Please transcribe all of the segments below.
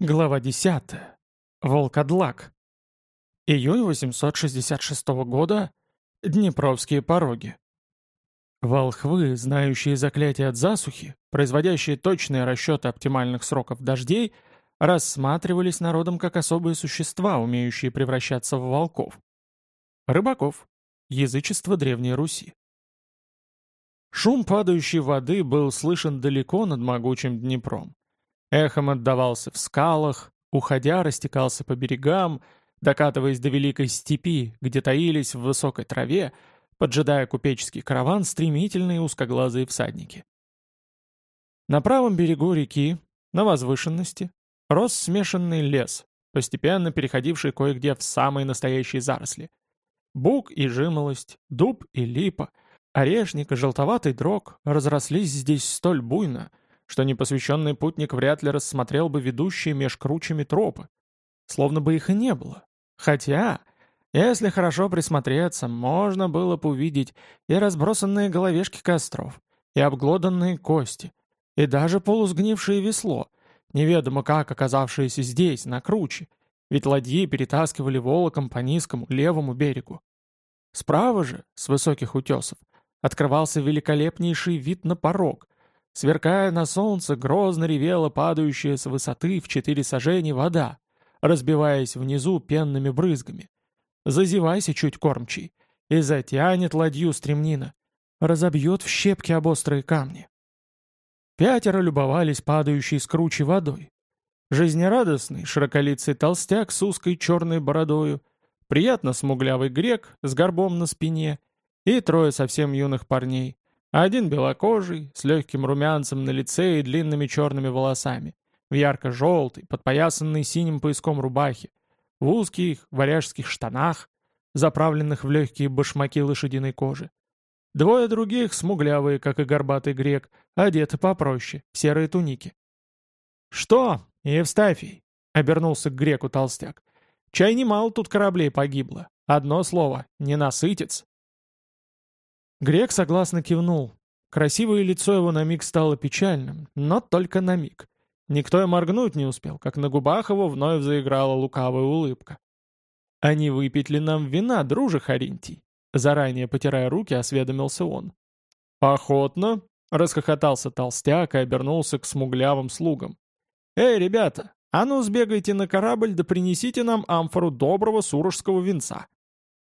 Глава 10. Волкодлак. Июнь 866 года. Днепровские пороги. Волхвы, знающие заклятие от засухи, производящие точные расчеты оптимальных сроков дождей, рассматривались народом как особые существа, умеющие превращаться в волков. Рыбаков. Язычество Древней Руси. Шум падающей воды был слышен далеко над могучим Днепром. Эхом отдавался в скалах, уходя, растекался по берегам, докатываясь до великой степи, где таились в высокой траве, поджидая купеческий караван стремительные узкоглазые всадники. На правом берегу реки, на возвышенности, рос смешанный лес, постепенно переходивший кое-где в самые настоящие заросли. Бук и жимолость, дуб и липа, орешник и желтоватый дрог разрослись здесь столь буйно, что непосвященный путник вряд ли рассмотрел бы ведущие меж кручами тропы. Словно бы их и не было. Хотя, если хорошо присмотреться, можно было бы увидеть и разбросанные головешки костров, и обглоданные кости, и даже полусгнившее весло, неведомо как оказавшееся здесь, на круче, ведь ладьи перетаскивали волоком по низкому левому берегу. Справа же, с высоких утесов, открывался великолепнейший вид на порог, Сверкая на солнце, грозно ревела падающая с высоты в четыре сажени вода, разбиваясь внизу пенными брызгами. Зазевайся чуть кормчий, и затянет ладью стремнина, разобьет в щепки об острые камни. Пятеро любовались падающей с кручи водой. Жизнерадостный, широколицый толстяк с узкой черной бородою, приятно смуглявый грек с горбом на спине и трое совсем юных парней, один белокожий, с легким румянцем на лице и длинными черными волосами, в ярко-желтой, подпоясанной синим пояском рубахе, в узких варяжских штанах, заправленных в легкие башмаки лошадиной кожи. Двое других, смуглявые, как и горбатый грек, одеты попроще, в серые туники. «Что, Евстафий?» — обернулся к греку толстяк. «Чай немало тут кораблей погибло. Одно слово — ненасытец». Грек согласно кивнул. Красивое лицо его на миг стало печальным, но только на миг. Никто и моргнуть не успел, как на губах его вновь заиграла лукавая улыбка. «А не выпить ли нам вина, друже Харинтий?» Заранее потирая руки, осведомился он. «Охотно!» — расхохотался толстяк и обернулся к смуглявым слугам. «Эй, ребята, а ну сбегайте на корабль да принесите нам амфору доброго сурожского винца.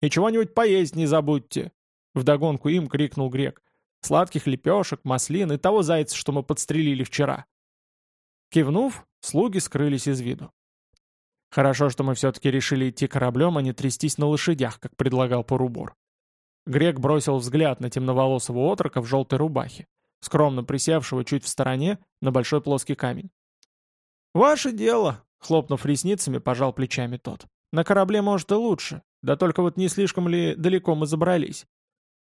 И чего-нибудь поесть не забудьте. Вдогонку им крикнул грек. «Сладких лепешек, маслин и того зайца, что мы подстрелили вчера». Кивнув, слуги скрылись из виду. Хорошо, что мы все-таки решили идти кораблем, а не трястись на лошадях, как предлагал Порубор. Грек бросил взгляд на темноволосого отрока в желтой рубахе, скромно присевшего чуть в стороне на большой плоский камень. «Ваше дело!» — хлопнув ресницами, пожал плечами тот. «На корабле, может, и лучше, да только вот не слишком ли далеко мы забрались?»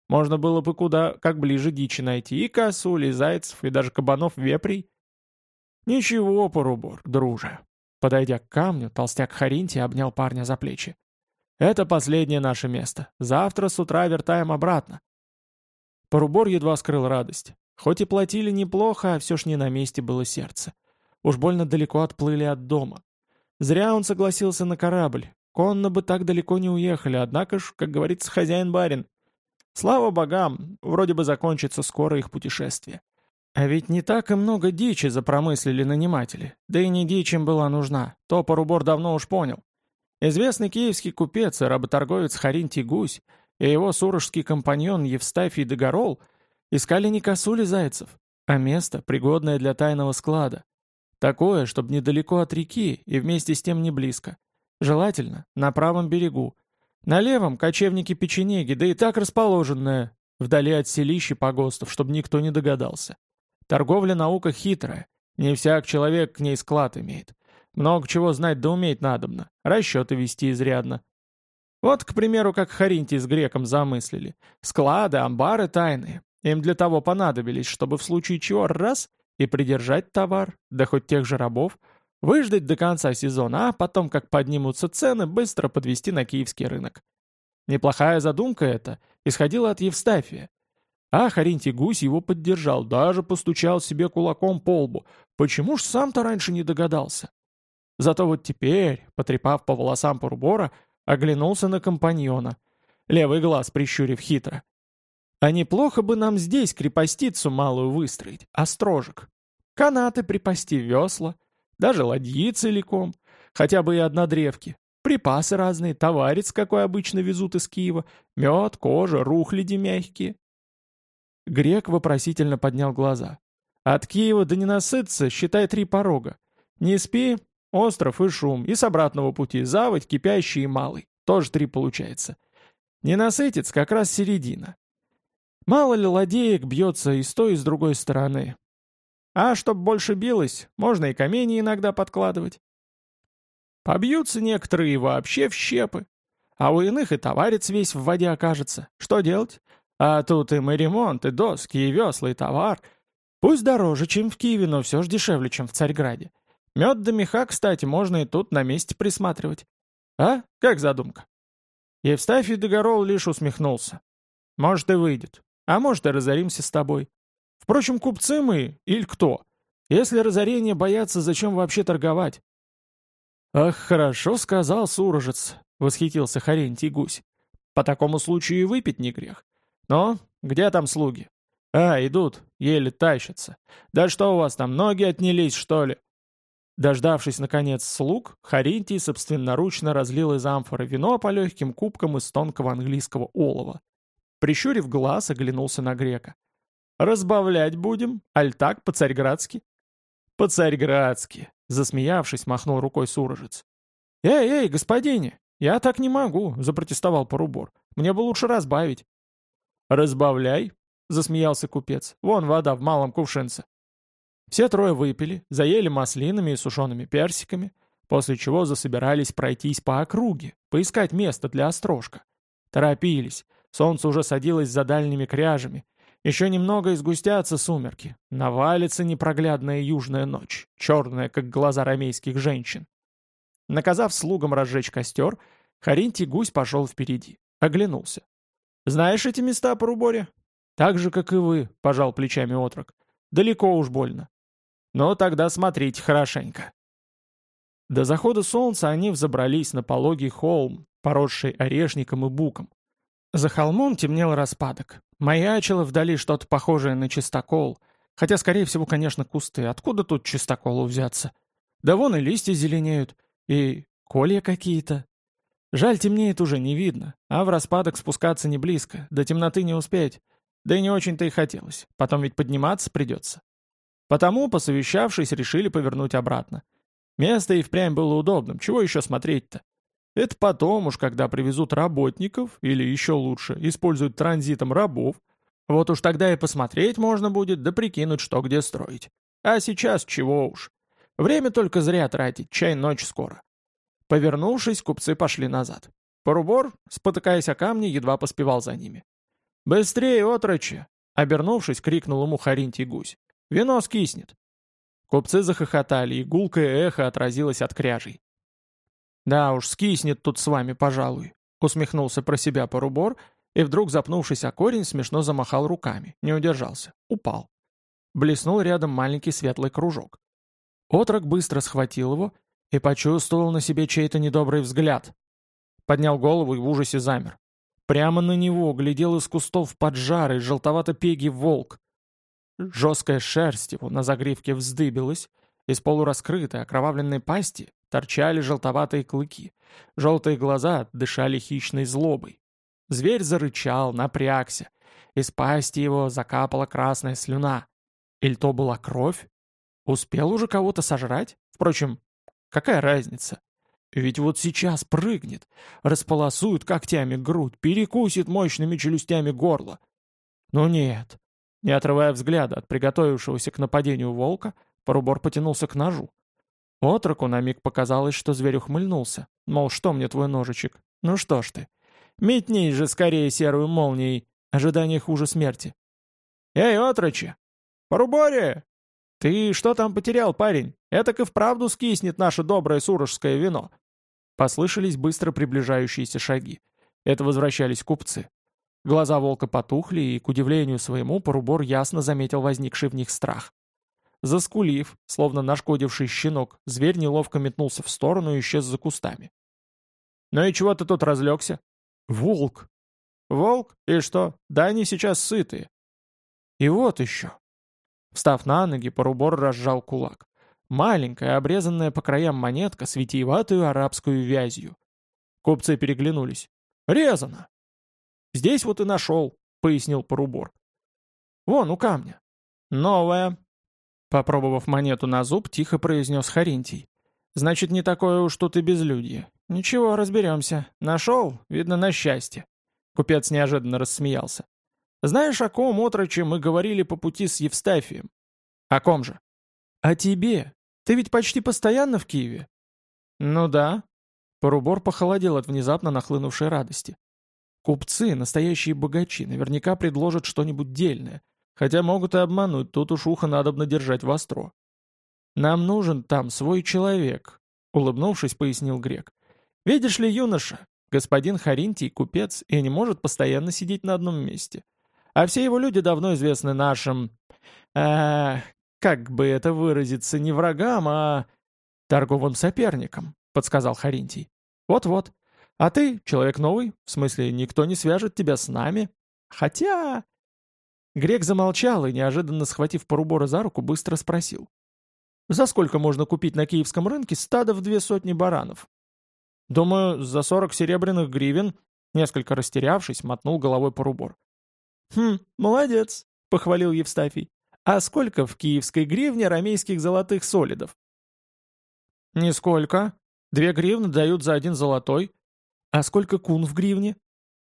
Можно было бы куда как ближе дичи найти, и косуль, и зайцев, и даже кабанов-вепрей. Ничего, порубор, друже. Подойдя к камню, толстяк Харинти обнял парня за плечи. Это последнее наше место. Завтра с утра вертаем обратно. Порубор едва скрыл радость. Хоть и платили неплохо, а все ж не на месте было сердце. Уж больно далеко отплыли от дома. Зря он согласился на корабль. Конно бы так далеко не уехали, однако ж, как говорится, хозяин-барин. Слава богам, вроде бы закончится скоро их путешествие. А ведь не так и много дичи запромыслили наниматели. Да и не дичь им была нужна, то Порубор давно уж понял. Известный киевский купец и работорговец Харинтий Гусь и его сурожский компаньон Евстафий Догорол искали не косули зайцев, а место, пригодное для тайного склада. Такое, чтобы недалеко от реки и вместе с тем не близко. Желательно, на правом берегу, на левом кочевники-печенеги, да и так расположенная, вдали от селища погостов, чтобы никто не догадался. Торговля наука хитрая, не всяк человек к ней склад имеет. Много чего знать да уметь надобно, расчеты вести изрядно. Вот, к примеру, как Харинтий с греком замыслили. Склады, амбары тайные. Им для того понадобились, чтобы в случае чего раз и придержать товар, да хоть тех же рабов, Выждать до конца сезона, а потом, как поднимутся цены, быстро подвести на киевский рынок. Неплохая задумка эта, исходила от Евстафия. А Харинтий Гусь его поддержал, даже постучал себе кулаком по лбу. Почему ж сам-то раньше не догадался? Зато вот теперь, потрепав по волосам Порубора, оглянулся на компаньона, левый глаз прищурив хитро. А неплохо бы нам здесь крепостицу малую выстроить, острожек. Канаты припасти, весла, даже ладьи целиком, хотя бы и однодревки. Припасы разные, товарец какой обычно везут из Киева, мед, кожа, рухляди мягкие. Грек вопросительно поднял глаза. От Киева до ненасытца, считай, три порога. Не спи, остров и шум, и с обратного пути заводь, кипящий и малый. Тоже три получается. Ненасытец как раз середина. Мало ли ладеек бьется и с той, и с другой стороны. А чтоб больше билось, можно и камни иногда подкладывать. Побьются некоторые вообще в щепы. А у иных и товарец весь в воде окажется. Что делать? А тут и ремонт, и доски, и весла, и товар. Пусть дороже, чем в Киеве, но все же дешевле, чем в Царьграде. Мед да меха, кстати, можно и тут на месте присматривать. А? Как задумка? Евстафий Догорол лишь усмехнулся. Может и выйдет. А может и разоримся с тобой. Впрочем, купцы мы, или кто? Если разорение боятся, зачем вообще торговать? «Ах, хорошо сказал сурожец», — восхитился Харентий гусь. «По такому случаю и выпить не грех. Но где там слуги?» «А, идут, еле тащатся. Да что у вас там, ноги отнялись, что ли?» Дождавшись, наконец, слуг, Харентий собственноручно разлил из амфоры вино по легким кубкам из тонкого английского олова. Прищурив глаз, оглянулся на грека. «Разбавлять будем? Аль так, по-царьградски?» «По-царьградски», Засмеявшись, махнул рукой сурожец. «Эй, эй, господине, я так не могу», — запротестовал Порубор. «Мне бы лучше разбавить». «Разбавляй», — засмеялся купец. «Вон вода в малом кувшинце». Все трое выпили, заели маслинами и сушеными персиками, после чего засобирались пройтись по округе, поискать место для острожка. Торопились, солнце уже садилось за дальними кряжами, еще немного и сгустятся сумерки. Навалится непроглядная южная ночь, черная, как глаза рамейских женщин. Наказав слугам разжечь костер, Харинтий гусь пошел впереди. Оглянулся. «Знаешь эти места по Руборе?» «Так же, как и вы», — пожал плечами отрок. «Далеко уж больно». «Но тогда смотрите хорошенько». До захода солнца они взобрались на пологий холм, поросший орешником и буком. За холмом темнел распадок. Маячило вдали что-то похожее на чистокол. Хотя, скорее всего, конечно, кусты. Откуда тут чистоколу взяться? Да вон и листья зеленеют. И колья какие-то. Жаль, темнеет уже не видно. А в распадок спускаться не близко. До темноты не успеть. Да и не очень-то и хотелось. Потом ведь подниматься придется. Потому, посовещавшись, решили повернуть обратно. Место и впрямь было удобным. Чего еще смотреть-то? Это потом уж, когда привезут работников, или еще лучше, используют транзитом рабов, вот уж тогда и посмотреть можно будет, да прикинуть, что где строить. А сейчас чего уж. Время только зря тратить, чай ночь скоро. Повернувшись, купцы пошли назад. Порубор, спотыкаясь о камни, едва поспевал за ними. «Быстрее, отрочи!» Обернувшись, крикнул ему Харинтий гусь. «Вино скиснет!» Купцы захохотали, и гулкое эхо отразилось от кряжей. «Да уж, скиснет тут с вами, пожалуй», — усмехнулся про себя порубор, и вдруг, запнувшись о корень, смешно замахал руками, не удержался, упал. Блеснул рядом маленький светлый кружок. Отрок быстро схватил его и почувствовал на себе чей-то недобрый взгляд. Поднял голову и в ужасе замер. Прямо на него глядел из кустов поджарый, желтовато-пегий волк. Жесткая шерсть его на загривке вздыбилась, из полураскрытой окровавленной пасти торчали желтоватые клыки. Желтые глаза дышали хищной злобой. Зверь зарычал, напрягся. Из пасти его закапала красная слюна. Или то была кровь? Успел уже кого-то сожрать? Впрочем, какая разница? Ведь вот сейчас прыгнет, располосует когтями грудь, перекусит мощными челюстями горло. Но нет. Не отрывая взгляда от приготовившегося к нападению волка, Порубор потянулся к ножу. Отроку на миг показалось, что зверь ухмыльнулся. Мол, что мне твой ножичек? Ну что ж ты. Метни же скорее серую молнией. Ожидание хуже смерти. Эй, отрочи! Поруборе! Ты что там потерял, парень? Этак и вправду скиснет наше доброе сурожское вино. Послышались быстро приближающиеся шаги. Это возвращались купцы. Глаза волка потухли, и, к удивлению своему, Порубор ясно заметил возникший в них страх. Заскулив, словно нашкодивший щенок, зверь неловко метнулся в сторону и исчез за кустами. «Ну и чего ты тут разлегся?» «Волк». «Волк? И что? Да они сейчас сытые». «И вот еще». Встав на ноги, Порубор разжал кулак. Маленькая, обрезанная по краям монетка с витиеватую арабскую вязью. Купцы переглянулись. «Резано!» «Здесь вот и нашел», — пояснил Порубор. «Вон, у камня». «Новая». Попробовав монету на зуб, тихо произнес Харинтий. «Значит, не такое уж тут и безлюдье. Ничего, разберемся. Нашел? Видно, на счастье». Купец неожиданно рассмеялся. «Знаешь, о ком, отроче, мы говорили по пути с Евстафием?» «О ком же?» «О тебе. Ты ведь почти постоянно в Киеве?» «Ну да». Порубор похолодел от внезапно нахлынувшей радости. Купцы, настоящие богачи, наверняка предложат что-нибудь дельное, хотя могут и обмануть, тут уж ухо надобно держать востро. «Нам нужен там свой человек», — улыбнувшись, пояснил грек. «Видишь ли, юноша, господин Харинтий — купец и не может постоянно сидеть на одном месте. А все его люди давно известны нашим... Э, как бы это выразиться, не врагам, а... торговым соперникам», — подсказал Харинтий. «Вот-вот. А ты, человек новый, в смысле, никто не свяжет тебя с нами. Хотя...» Грек замолчал и, неожиданно схватив Порубора за руку, быстро спросил. «За сколько можно купить на киевском рынке стадо в две сотни баранов?» «Думаю, за сорок серебряных гривен», несколько растерявшись, мотнул головой Порубор. «Хм, молодец», — похвалил Евстафий. «А сколько в киевской гривне рамейских золотых солидов?» «Нисколько. Две гривны дают за один золотой. А сколько кун в гривне?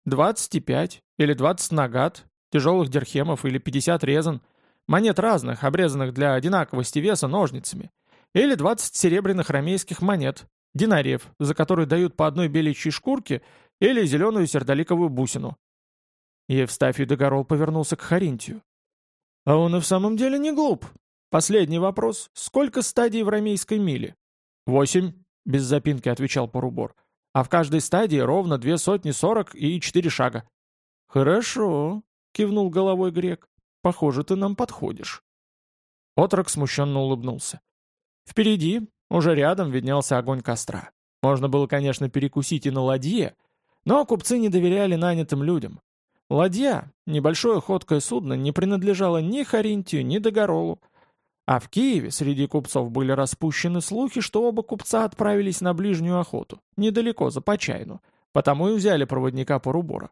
Двадцать и пять. Или двадцать нагат. Тяжелых дирхемов или пятьдесят резан. Монет разных, обрезанных для одинаковости веса ножницами. Или двадцать серебряных рамейских монет. Динариев, за которые дают по одной беличьей шкурке или зеленую сердоликовую бусину. Евстафий Догорол повернулся к Харинтию. «А он и в самом деле не глуп. Последний вопрос. Сколько стадий в рамейской миле?» «Восемь», — без запинки отвечал Порубор а в каждой стадии ровно две сотни сорок и четыре шага. «Хорошо», — кивнул головой грек, — «похоже, ты нам подходишь». Отрок смущенно улыбнулся. Впереди, уже рядом, виднелся огонь костра. Можно было, конечно, перекусить и на ладье, но купцы не доверяли нанятым людям. Ладья, небольшое ходкое судно, не принадлежало ни Харинтию, ни Догоролу, а в Киеве среди купцов были распущены слухи, что оба купца отправились на ближнюю охоту, недалеко, за Почайну, потому и взяли проводника Порубора.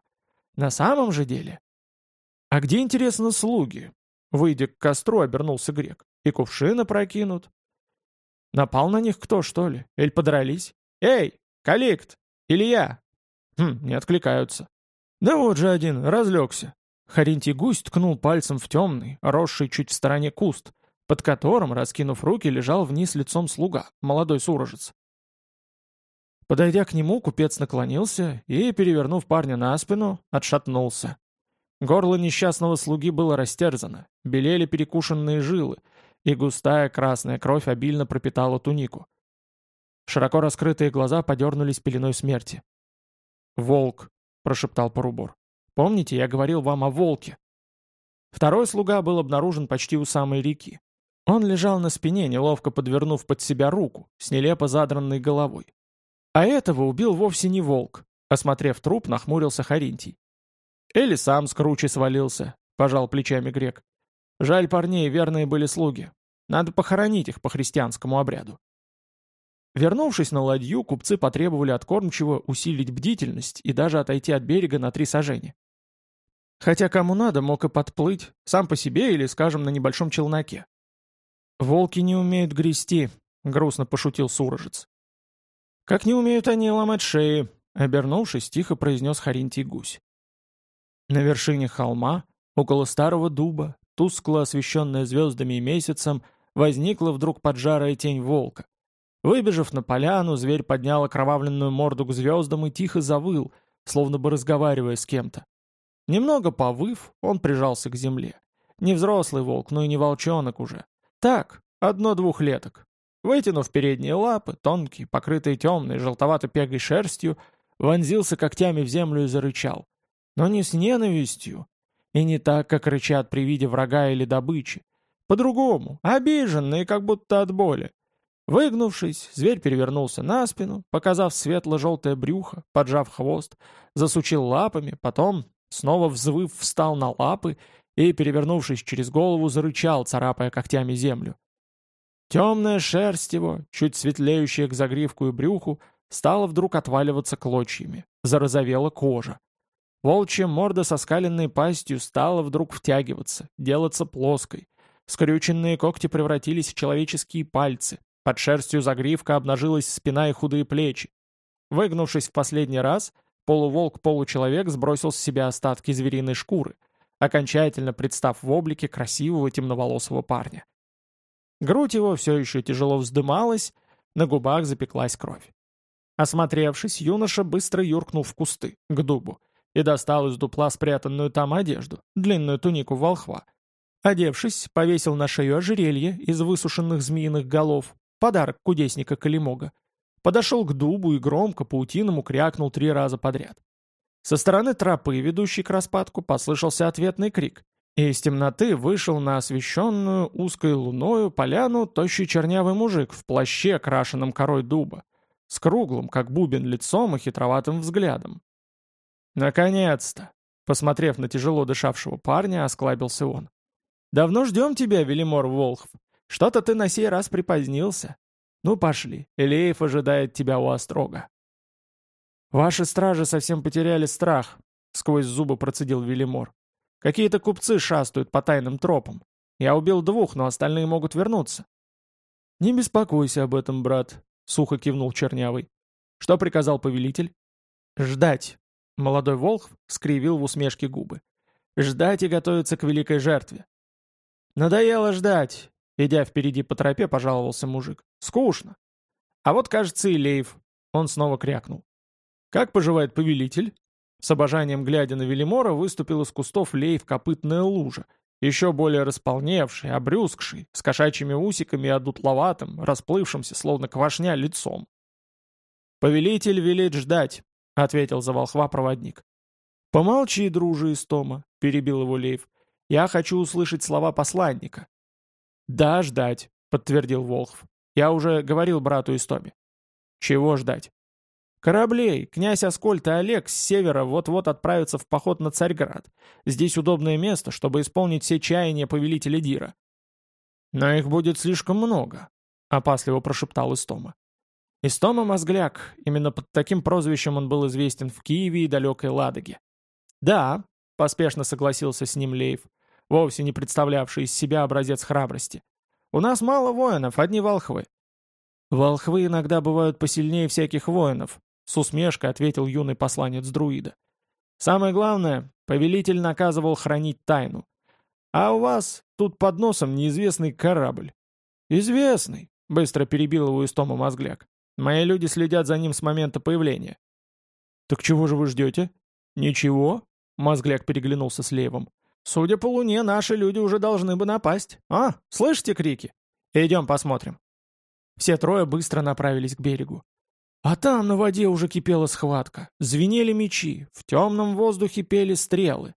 На самом же деле... А где, интересно, слуги? Выйдя к костру, обернулся грек. И кувшины прокинут. Напал на них кто, что ли? Эль подрались? Эй, Каликт! Илья! Хм, не откликаются. Да вот же один, разлегся. Харинтий гусь ткнул пальцем в темный, росший чуть в стороне куст, под которым, раскинув руки, лежал вниз лицом слуга, молодой сурожец. Подойдя к нему, купец наклонился и, перевернув парня на спину, отшатнулся. Горло несчастного слуги было растерзано, белели перекушенные жилы, и густая красная кровь обильно пропитала тунику. Широко раскрытые глаза подернулись пеленой смерти. «Волк», — прошептал Порубор. «Помните, я говорил вам о волке?» Второй слуга был обнаружен почти у самой реки. Он лежал на спине, неловко подвернув под себя руку, с нелепо задранной головой. А этого убил вовсе не волк. Осмотрев труп, нахмурился Харинтий. Или сам с кручи свалился, пожал плечами грек. Жаль парней, верные были слуги. Надо похоронить их по христианскому обряду. Вернувшись на ладью, купцы потребовали от кормчего усилить бдительность и даже отойти от берега на три сажени. Хотя кому надо, мог и подплыть, сам по себе или, скажем, на небольшом челноке. «Волки не умеют грести», — грустно пошутил Сурожец. «Как не умеют они ломать шеи», — обернувшись, тихо произнес Харинтий гусь. На вершине холма, около старого дуба, тускло освещенная звездами и месяцем, возникла вдруг поджарая тень волка. Выбежав на поляну, зверь поднял окровавленную морду к звездам и тихо завыл, словно бы разговаривая с кем-то. Немного повыв, он прижался к земле. Не взрослый волк, но и не волчонок уже. Так, одно двухлеток. Вытянув передние лапы, тонкий, покрытый темной, желтовато-пегой шерстью, вонзился когтями в землю и зарычал. Но не с ненавистью, и не так, как рычат при виде врага или добычи. По-другому, обиженный, как будто от боли. Выгнувшись, зверь перевернулся на спину, показав светло-желтое брюхо, поджав хвост, засучил лапами, потом, снова взвыв, встал на лапы и, перевернувшись через голову, зарычал, царапая когтями землю. Темная шерсть его, чуть светлеющая к загривку и брюху, стала вдруг отваливаться клочьями, зарозовела кожа. Волчья морда со скаленной пастью стала вдруг втягиваться, делаться плоской. Скрюченные когти превратились в человеческие пальцы, под шерстью загривка обнажилась спина и худые плечи. Выгнувшись в последний раз, полуволк-получеловек сбросил с себя остатки звериной шкуры, окончательно представ в облике красивого темноволосого парня. Грудь его все еще тяжело вздымалась, на губах запеклась кровь. Осмотревшись, юноша быстро юркнул в кусты, к дубу, и достал из дупла спрятанную там одежду, длинную тунику волхва. Одевшись, повесил на шею ожерелье из высушенных змеиных голов, Подарок кудесника Калимога. Подошел к дубу и громко паутиному крякнул три раза подряд. Со стороны тропы, ведущей к распадку, послышался ответный крик. И из темноты вышел на освещенную узкой луною поляну тощий чернявый мужик в плаще, крашенном корой дуба, с круглым, как бубен, лицом и хитроватым взглядом. «Наконец-то!» Посмотрев на тяжело дышавшего парня, осклабился он. «Давно ждем тебя, Велимор Волхв. Что-то ты на сей раз припозднился. Ну пошли, Элеев ожидает тебя у острога. Ваши стражи совсем потеряли страх, сквозь зубы процедил Велимор. Какие-то купцы шастают по тайным тропам. Я убил двух, но остальные могут вернуться. Не беспокойся об этом, брат, сухо кивнул Чернявый. Что приказал повелитель? Ждать. Молодой волк скривил в усмешке губы. Ждать и готовиться к великой жертве. Надоело ждать. Идя впереди по тропе, пожаловался мужик. «Скучно». А вот, кажется, и Лейв. Он снова крякнул. «Как поживает повелитель?» С обожанием глядя на Велимора, выступил из кустов Лейв копытная лужа, еще более располневший, обрюзгший, с кошачьими усиками и одутловатым, расплывшимся, словно квашня, лицом. «Повелитель велит ждать», — ответил за волхва проводник. «Помолчи, друже Истома», — перебил его Лейв. «Я хочу услышать слова посланника». «Да, ждать», — подтвердил Волхв. «Я уже говорил брату Истоме». «Чего ждать?» «Кораблей. Князь Аскольд и Олег с севера вот-вот отправятся в поход на Царьград. Здесь удобное место, чтобы исполнить все чаяния повелителя Дира». «Но их будет слишком много», — опасливо прошептал Истома. Истома Мозгляк, именно под таким прозвищем он был известен в Киеве и далекой Ладоге. «Да», — поспешно согласился с ним Лейв, вовсе не представлявший из себя образец храбрости. «У нас мало воинов, одни волхвы». «Волхвы иногда бывают посильнее всяких воинов», — с усмешкой ответил юный посланец друида. «Самое главное, повелитель наказывал хранить тайну. А у вас тут под носом неизвестный корабль». «Известный», — быстро перебил его из Тома мозгляк. «Мои люди следят за ним с момента появления». «Так чего же вы ждете?» «Ничего», — мозгляк переглянулся с Левом. Судя по луне, наши люди уже должны бы напасть. А, слышите крики? Идем посмотрим. Все трое быстро направились к берегу. А там на воде уже кипела схватка. Звенели мечи, в темном воздухе пели стрелы.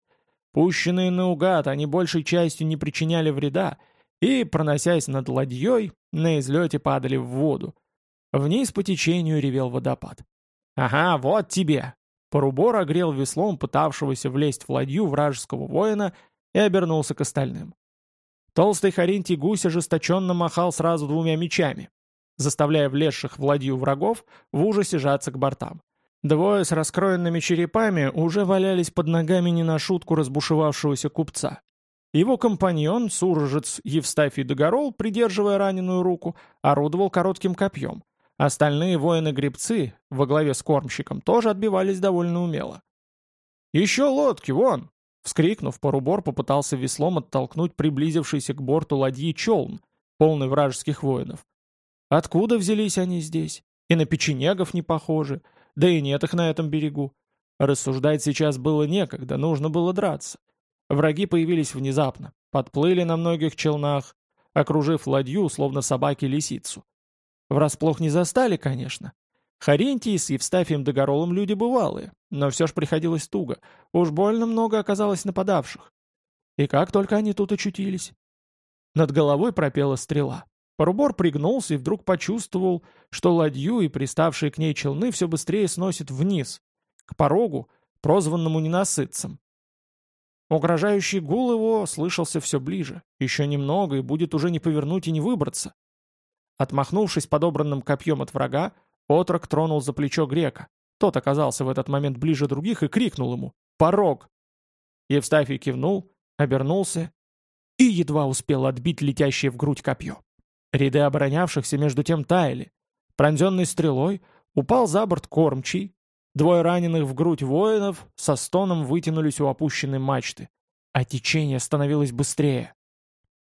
Пущенные наугад, они большей частью не причиняли вреда, и, проносясь над ладьей, на излете падали в воду. Вниз по течению ревел водопад. «Ага, вот тебе!» Порубор огрел веслом пытавшегося влезть в ладью вражеского воина и обернулся к остальным. Толстый Харинтий гусь ожесточенно махал сразу двумя мечами, заставляя влезших в ладью врагов в ужасе жаться к бортам. Двое с раскроенными черепами уже валялись под ногами не на шутку разбушевавшегося купца. Его компаньон, суржец Евстафий Догорол, придерживая раненую руку, орудовал коротким копьем — Остальные воины-гребцы, во главе с кормщиком, тоже отбивались довольно умело. «Еще лодки, вон!» Вскрикнув, парубор попытался веслом оттолкнуть приблизившийся к борту ладьи челн, полный вражеских воинов. Откуда взялись они здесь? И на печенегов не похожи, да и нет их на этом берегу. Рассуждать сейчас было некогда, нужно было драться. Враги появились внезапно, подплыли на многих челнах, окружив ладью, словно собаки лисицу. Врасплох не застали, конечно. Харентий с Евстафием Догоролом люди бывалые, но все ж приходилось туго. Уж больно много оказалось нападавших. И как только они тут очутились? Над головой пропела стрела. Парубор пригнулся и вдруг почувствовал, что ладью и приставшие к ней челны все быстрее сносит вниз, к порогу, прозванному ненасытцем. Угрожающий гул его слышался все ближе. Еще немного, и будет уже не повернуть и не выбраться. Отмахнувшись подобранным копьем от врага, отрок тронул за плечо грека. Тот оказался в этот момент ближе других и крикнул ему «Порог!». Евстафий кивнул, обернулся и едва успел отбить летящее в грудь копье. Ряды оборонявшихся между тем таяли. Пронзенный стрелой упал за борт кормчий, двое раненых в грудь воинов со стоном вытянулись у опущенной мачты, а течение становилось быстрее.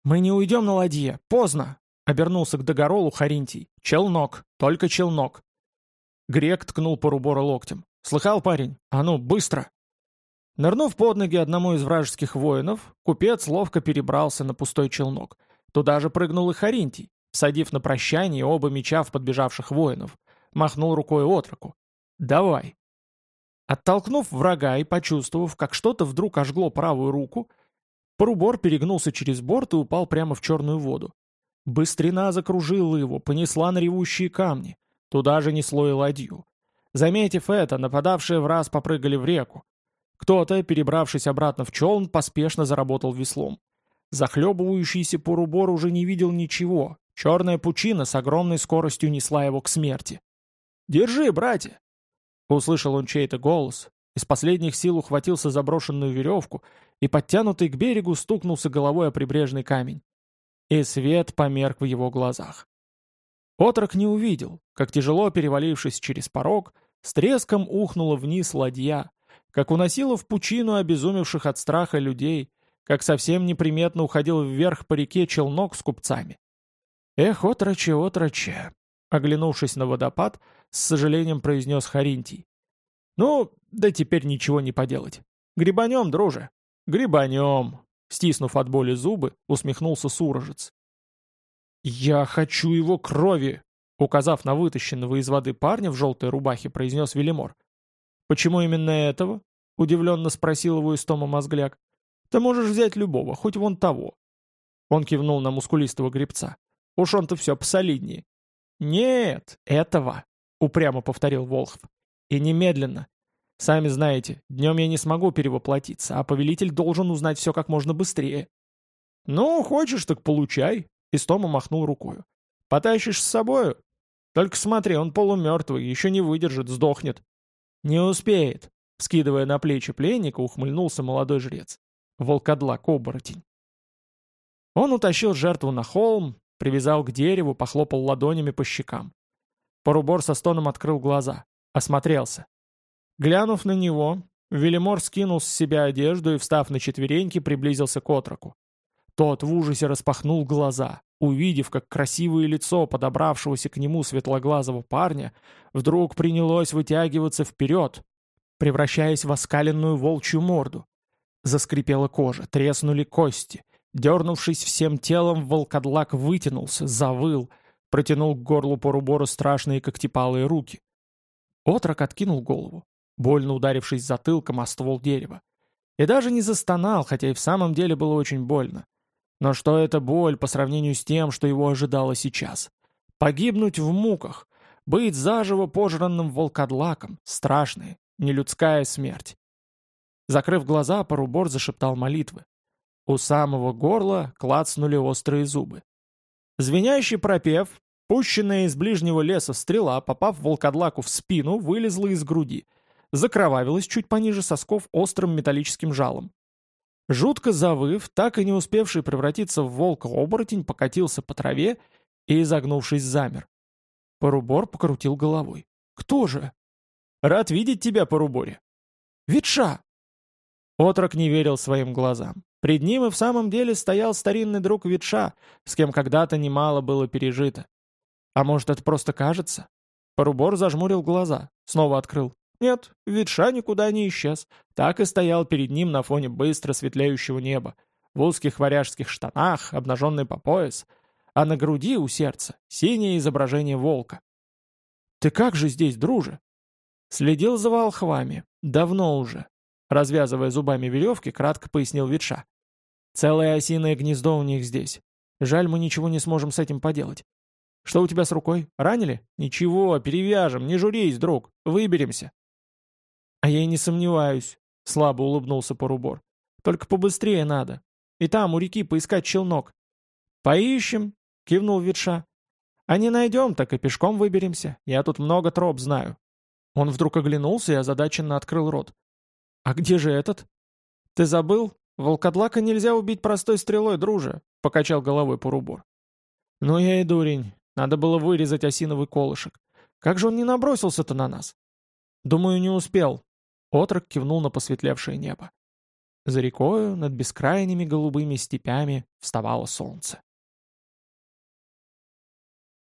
«Мы не уйдем на ладье, поздно!» — обернулся к Догоролу Харинтий. «Челнок, только челнок!» Грек ткнул Порубора локтем. «Слыхал, парень? А ну, быстро!» Нырнув под ноги одному из вражеских воинов, купец ловко перебрался на пустой челнок. Туда же прыгнул и Харинтий, садив на прощание оба меча в подбежавших воинов. Махнул рукой отроку. «Давай!» Оттолкнув врага и почувствовав, как что-то вдруг ожгло правую руку, Порубор перегнулся через борт и упал прямо в черную воду. Быстрина закружила его, понесла на ревущие камни. Туда же несло и ладью. Заметив это, нападавшие в раз попрыгали в реку. Кто-то, перебравшись обратно в челн, поспешно заработал веслом. Захлебывающийся порубор уже не видел ничего. Черная пучина с огромной скоростью несла его к смерти. «Держи, братья!» Услышал он чей-то голос, из последних сил ухватился за брошенную веревку и, подтянутый к берегу, стукнулся головой о прибрежный камень. И свет померк в его глазах. Отрок не увидел, как тяжело перевалившись через порог, с треском ухнула вниз ладья, как уносила в пучину обезумевших от страха людей, как совсем неприметно уходил вверх по реке челнок с купцами. «Эх, отроче, отроче!» Оглянувшись на водопад, с сожалением произнес Харинтий. «Ну, да теперь ничего не поделать. Грибанем, друже, грибанем!» Стиснув от боли зубы, усмехнулся Сурожец. «Я хочу его крови!» Указав на вытащенного из воды парня в желтой рубахе, произнес Велимор. «Почему именно этого?» — удивленно спросил его Истома Мозгляк. «Ты можешь взять любого, хоть вон того». Он кивнул на мускулистого гребца. «Уж он-то все посолиднее». «Нет, этого», — упрямо повторил Волхв. «И немедленно. Сами знаете, днем я не смогу перевоплотиться, а повелитель должен узнать все как можно быстрее». «Ну, хочешь, так получай», Истома махнул рукою. «Потащишь с собою? Только смотри, он полумертвый, еще не выдержит, сдохнет». «Не успеет», — скидывая на плечи пленника, ухмыльнулся молодой жрец. Волкодлак-оборотень. Он утащил жертву на холм, привязал к дереву, похлопал ладонями по щекам. Порубор со стоном открыл глаза, осмотрелся. Глянув на него, Велимор скинул с себя одежду и, встав на четвереньки, приблизился к отроку. Тот в ужасе распахнул глаза, увидев, как красивое лицо подобравшегося к нему светлоглазого парня вдруг принялось вытягиваться вперед, превращаясь в оскаленную волчью морду. Заскрипела кожа, треснули кости. Дернувшись всем телом, волкодлак вытянулся, завыл, протянул к горлу порубору страшные когтепалые руки. Отрок откинул голову, больно ударившись затылком о ствол дерева. И даже не застонал, хотя и в самом деле было очень больно. Но что это боль по сравнению с тем, что его ожидало сейчас? Погибнуть в муках, быть заживо пожранным волкодлаком, страшная, нелюдская смерть. Закрыв глаза, Порубор зашептал молитвы. У самого горла клацнули острые зубы. Звенящий пропев, пущенная из ближнего леса стрела, попав волкодлаку в спину, вылезла из груди, закровавилась чуть пониже сосков острым металлическим жалом. Жутко завыв, так и не успевший превратиться в волка-оборотень, покатился по траве и, изогнувшись, замер. Порубор покрутил головой. «Кто же?» «Рад видеть тебя, Поруборе!» «Ветша!» Отрок не верил своим глазам. Пред ним и в самом деле стоял старинный друг Ветша, с кем когда-то немало было пережито. А может, это просто кажется? Порубор зажмурил глаза, снова открыл. Нет, ветша никуда не исчез. Так и стоял перед ним на фоне быстро светлеющего неба. В узких варяжских штанах, обнаженный по пояс. А на груди у сердца синее изображение волка. «Ты как же здесь, друже?» Следил за волхвами. Давно уже. Развязывая зубами веревки, кратко пояснил ветша. «Целое осиное гнездо у них здесь. Жаль, мы ничего не сможем с этим поделать. Что у тебя с рукой? Ранили? Ничего, перевяжем, не журись, друг. Выберемся. А я и не сомневаюсь, слабо улыбнулся Порубор. Только побыстрее надо. И там, у реки, поискать челнок. Поищем, кивнул Ветша. А не найдем, так и пешком выберемся. Я тут много троп знаю. Он вдруг оглянулся и озадаченно открыл рот. «А где же этот?» «Ты забыл? Волкодлака нельзя убить простой стрелой, друже», — покачал головой Порубор. «Ну я и дурень. Надо было вырезать осиновый колышек. Как же он не набросился-то на нас?» «Думаю, не успел». Отрок кивнул на посветлевшее небо. За рекою, над бескрайними голубыми степями, вставало солнце.